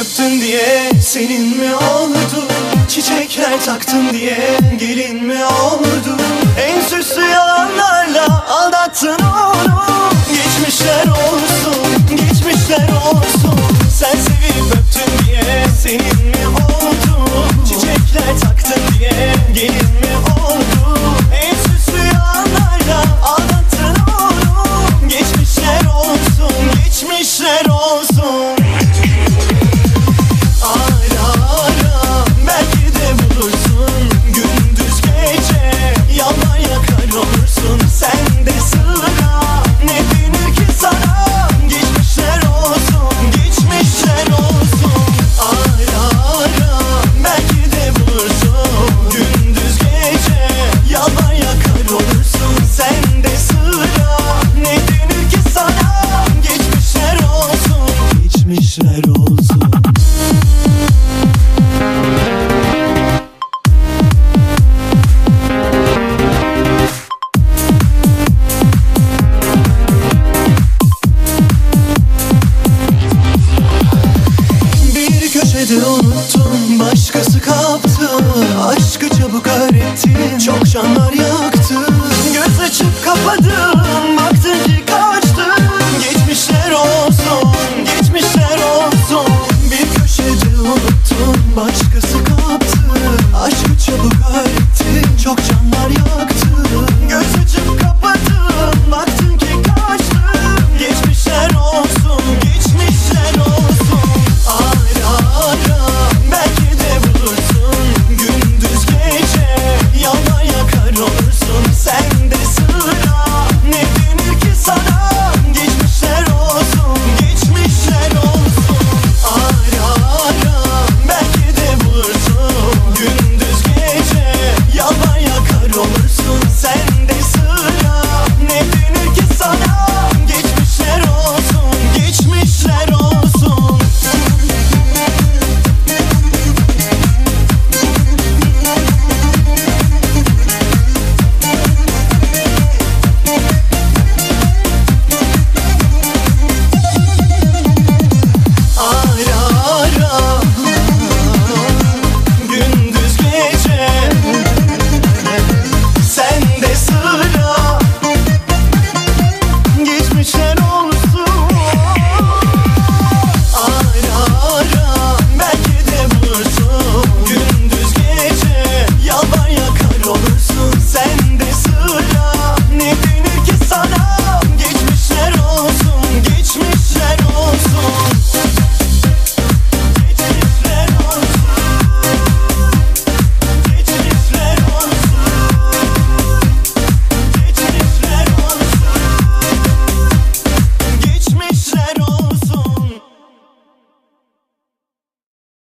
Öptün diye senin mi oldu? Çiçekler taktın diye gelin mi oldu? En süslü yalanlarla aldattın unuttum Başkası kaptı. Aşkı çabuk öğretti Çok canlar yaktı. Göz açıp kapadım.